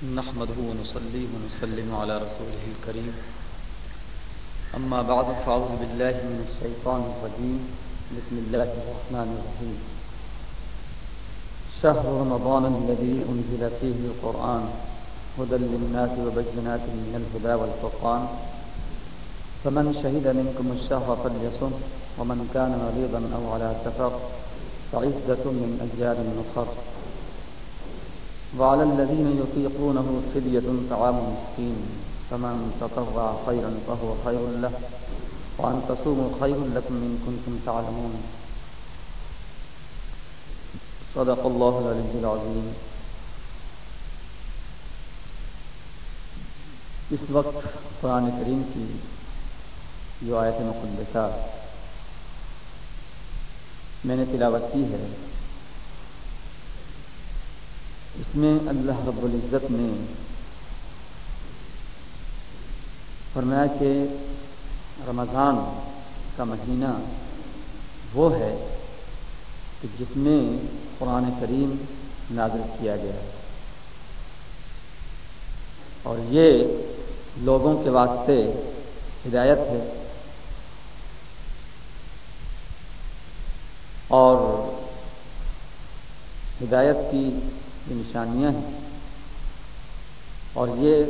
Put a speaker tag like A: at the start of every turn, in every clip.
A: نحمده ونصلي ونسلم على رسوله الكريم. أما بعد، فأعوذ بالله من الشيطان الرجيم. بسم الله الرحمن الرحيم. شهر رمضان الذي أنزل فيه القرآن هدى للناس وبجنات من الهدى والفقان فمن شهد منكم الشهر فليصم، ومن كان مريضا أو على سفر فعزة من أجيال نخر وعلى الذين يطيقونه فدية طعام مسكين، فمن تطوع خيرا فهو خير له، وأن تصوموا خير لكم إن كنتم تعلمون. صدق الله العلي العظيم. اس وقت قرآن کریم کی جو آیت مقدسہ میں نے تلاوت کی ہے اس میں اللہ رب العزت نے فرمایا کہ رمضان کا مہینہ وہ ہے کہ جس میں قرآن کریم نازل کیا گیا ہے۔ اور یہ لوگوں کے واسطے ہدایت ہے۔ اور ہدایت کی یہ نشانیاں ہیں۔ اور یہ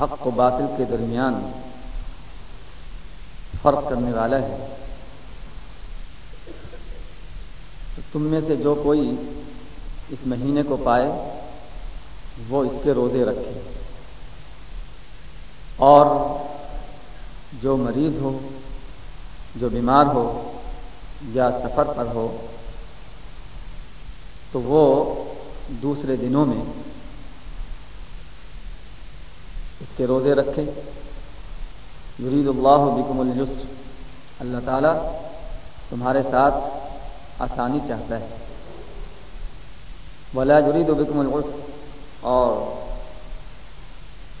A: حق و باطل کے درمیان فرق کرنے والا ہے۔ تو تم میں سے جو کوئی اس مہینے کو پائے، وہ اس کے روزے رکھے۔ اور جو مریض ہو، جو بیمار ہو یا سفر پر ہو تو وہ دوسرے دنوں میں اس کے روزے رکھے یرید اللہ بکم الجسر اللہ تعالیٰ تمہارے ساتھ آسانی چاہتا ہے۔ ولا جرید و بکم العسر۔ اور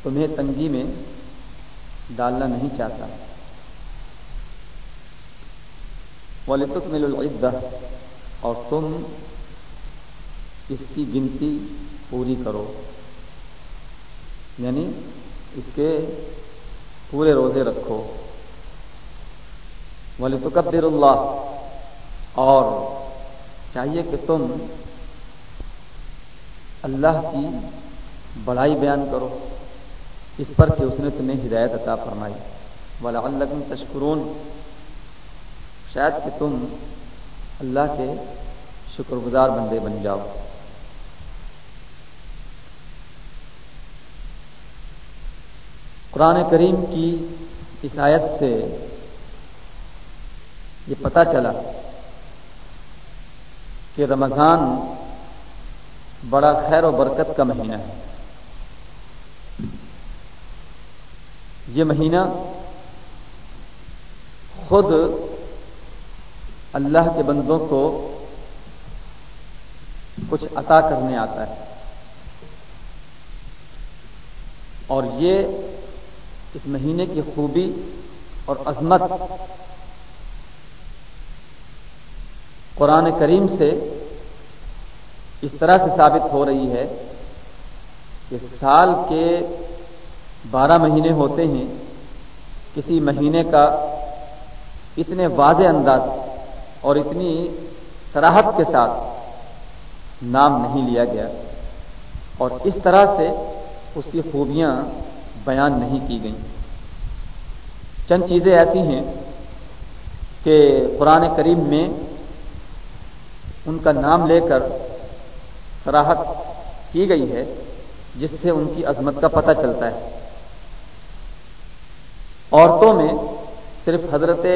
A: تمہیں تنگی میں ڈالنا نہیں چاہتا۔ ولطمل العدہ اور تم اس کی گنتی پوری کرو۔ یعنی اس کے پورے روزے رکھو۔ ولی تو اللہ اور چاہیے کہ تم اللہ کی بڑائی بیان کرو۔ اس پر کہ اس نے تمہیں ہدایت عطا فرمائی۔ ولا اللہ تشکرون شاید کہ تم اللہ کے شکر گزار بندے بن جاؤ۔ قرآن کریم کی اس آیت سے یہ پتہ چلا کہ رمضان بڑا خیر و برکت کا مہینہ ہے۔ یہ مہینہ خود اللہ کے بندوں کو کچھ عطا کرنے آتا ہے۔ اور یہ اس مہینے کی خوبی اور عظمت قرآن کریم سے اس طرح سے ثابت ہو رہی ہے کہ سال کے بارہ مہینے ہوتے ہیں، کسی مہینے کا اتنے واضح انداز اور اتنی سراہد کے ساتھ نام نہیں لیا گیا اور اس طرح سے اس کی خوبیاں بیان نہیں کی گئیں چند چیزیں ایسی ہیں کہ قرآن کریم میں ان کا نام لے کر سراہد کی گئی ہے، جس سے ان کی عظمت کا پتہ چلتا ہے۔ عورتوں میں صرف حضرت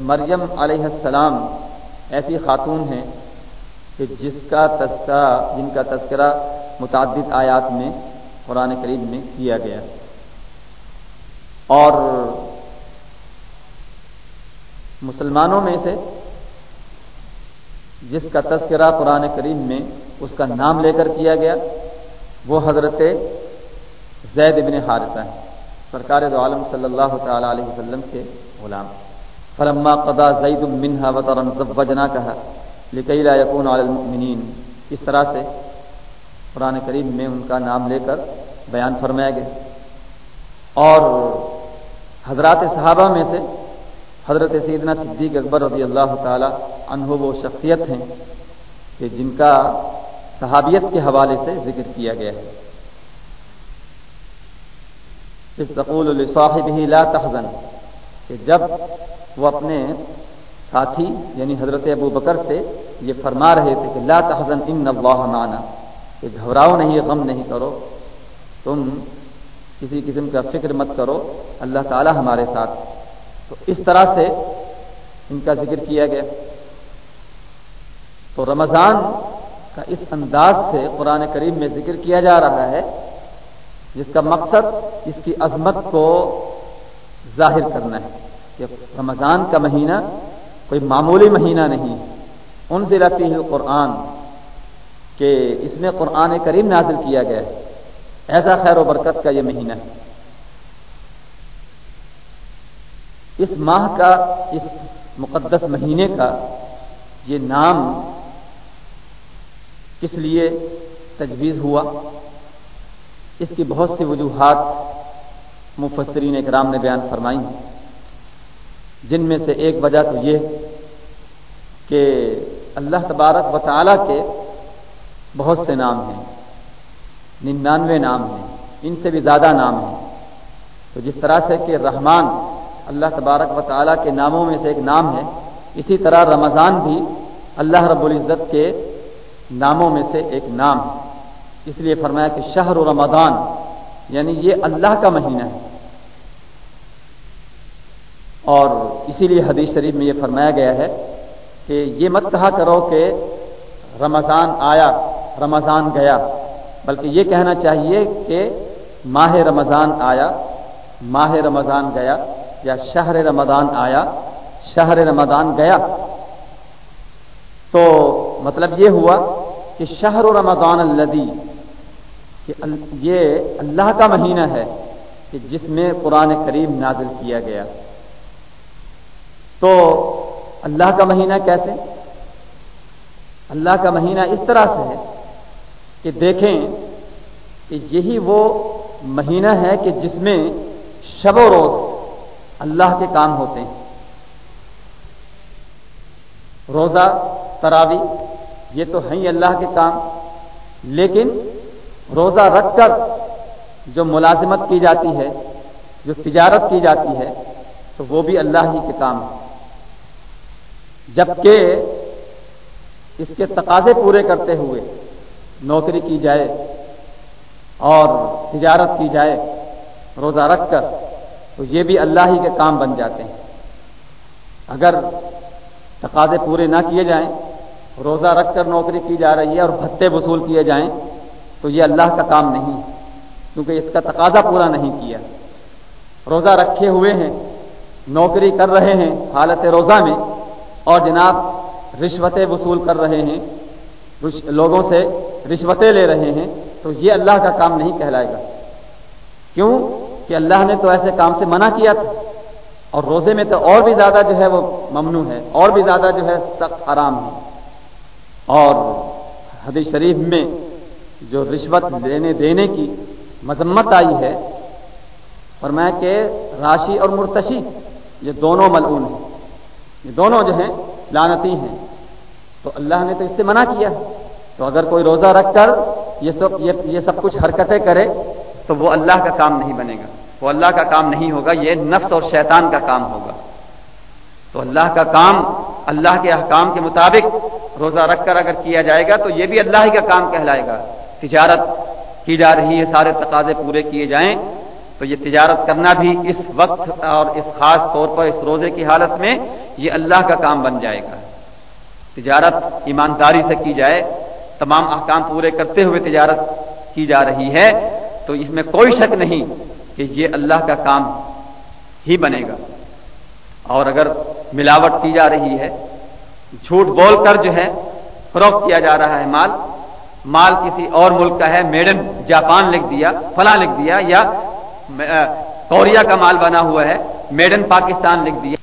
A: مریم علیہ السلام ایسی خاتون ہیں کہ جس کا تذکرہ، جن کا تذکرہ متعدد آیات میں قرآن کریم میں کیا گیا۔ اور مسلمانوں میں سے جس کا تذکرہ قرآن کریم میں اس کا نام لے کر کیا گیا، وہ حضرت زید بن حارثہ ہیں، سرکار دو عالم صلی اللہ تعالی علیہ وسلم کے غلام۔ فلما قضا زید منها وطرا زوجنا کہا لکی لا یکون علی المؤمنین۔ اس طرح سے قرآن کریم میں ان کا نام لے کر بیان فرمایا گیا۔ اور حضرات صحابہ میں سے حضرت سیدنا صدیق اکبر رضی اللہ تعالی عنہ وہ شخصیت ہیں کہ جن کا صحابیت کے حوالے سے ذکر کیا گیا ہے۔ صاحب ہی لا تحزن کہ جب وہ اپنے ساتھی یعنی حضرت ابو بکر سے یہ فرما رہے تھے کہ لا تحزن ان اللہ معنا کہ گھبراؤ نہیں، غم نہیں کرو، تم کسی قسم کا فکر مت کرو، اللہ تعالی ہمارے ساتھ۔ تو اس طرح سے ان کا ذکر کیا گیا۔ تو رمضان کا اس انداز سے قرآن کریم میں ذکر کیا جا رہا ہے، جس کا مقصد اس کی عظمت کو ظاہر کرنا ہے کہ رمضان کا مہینہ کوئی معمولی مہینہ نہیں۔ ان سے رہتی ہے قرآن کہ اس میں قرآن کریم نازل کیا گیا۔ ہے ایسا خیر و برکت کا یہ مہینہ ہے۔ اس ماہ کا، اس مقدس مہینے کا یہ نام کس لیے تجویز ہوا؟ اس کی بہت سی وجوہات مفسرین اکرام نے بیان فرمائی جن میں سے ایک وجہ تو یہ کہ اللہ تبارک و تعالی کے بہت سے نام ہیں۔ ننانوے نام ہیں۔ ان سے بھی زیادہ نام ہیں۔ تو جس طرح سے کہ رحمان اللہ تبارک و تعالیٰ کے ناموں میں سے ایک نام ہے، اسی طرح رمضان بھی اللہ رب العزت کے ناموں میں سے ایک نام ہے۔ اس لیے فرمایا کہ شہر و رمضان یعنی یہ اللہ کا مہینہ ہے۔ اور اسی لیے حدیث شریف میں یہ فرمایا گیا ہے کہ یہ مت کہا کرو کہ رمضان آیا، رمضان گیا۔ بلکہ یہ کہنا چاہیے کہ ماہ رمضان آیا، ماہ رمضان گیا یا شہر رمضان آیا، شہر رمضان گیا۔ تو مطلب یہ ہوا کہ شہر رمضان الدی کہ یہ اللہ کا مہینہ ہے کہ جس میں قرآن کریم نازل کیا گیا۔ تو اللہ کا مہینہ کیسے؟ اللہ کا مہینہ اس طرح سے ہے کہ دیکھیں کہ یہی وہ مہینہ ہے کہ جس میں شب و روز اللہ کے کام ہوتے ہیں۔ روزہ، تراوی، یہ تو ہیں اللہ کے کام۔ لیکن روزہ رکھ کر جو ملازمت کی جاتی ہے، جو تجارت کی جاتی ہے، تو وہ بھی اللہ ہی کے کام ہے۔ جبکہ اس کے تقاضے پورے کرتے ہوئے نوکری کی جائے اور تجارت کی جائے، روزہ رکھ کر، تو یہ بھی اللہ ہی کے کام بن جاتے ہیں۔ اگر تقاضے پورے نہ کیے جائیں، روزہ رکھ کر نوکری کی جا رہی ہے اور بھتے وصول کیے جائیں، تو یہ اللہ کا کام نہیں، کیونکہ اس کا تقاضا پورا نہیں کیا۔ روزہ رکھے ہوئے ہیں، نوکری کر رہے ہیں حالت روزہ میں، اور جناب رشوتیں وصول کر رہے ہیں۔ لوگوں سے رشوتیں لے رہے ہیں، تو یہ اللہ کا کام نہیں کہلائے گا۔ کیوں؟ کہ اللہ نے تو ایسے کام سے منع کیا تھا۔ اور روزے میں تو اور بھی زیادہ جو ہے وہ ممنوع ہے، اور بھی زیادہ جو ہے سخت آرام ہے۔ اور حدیث شریف میں جو رشوت لینے دینے کی مذمت آئی ہے اور میں کہ راشی اور مرتشی، یہ دونوں ملعون ہیں۔ یہ دونوں جو ہیں لانتی ہیں۔ تو اللہ نے تو اس سے منع کیا۔ ہے تو اگر کوئی روزہ رکھ کر یہ سب یہ سب کچھ حرکتیں کرے، تو وہ اللہ کا کام نہیں بنے گا۔ وہ اللہ کا کام نہیں ہوگا، یہ نفس اور شیطان کا کام ہوگا۔ تو اللہ کا کام اللہ کے احکام کے مطابق روزہ رکھ کر اگر کیا جائے گا، تو یہ بھی اللہ ہی کا کام کہلائے گا۔ تجارت کی جا رہی ہے، سارے تقاضے پورے کیے جائیں۔ تو یہ تجارت کرنا بھی اس وقت اور اس خاص طور پر اس روزے کی حالت میں یہ اللہ کا کام بن جائے گا۔ تجارت ایمانداری سے کی جائے تمام احکام پورے کرتے ہوئے تجارت کی جا رہی ہے، تو اس میں کوئی شک نہیں کہ یہ اللہ کا کام ہی بنے گا۔ اور اگر ملاوٹ کی جا رہی ہے، جھوٹ بول کر جو ہے، فروخت کیا جا رہا ہے مال مال کسی اور ملک کا ہے، میڈن جاپان لکھ دیا، فلاں لکھ دیا، یا کوریا کا مال بنا ہوا ہے، میڈن پاکستان لکھ دیا۔